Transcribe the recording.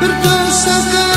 berdosa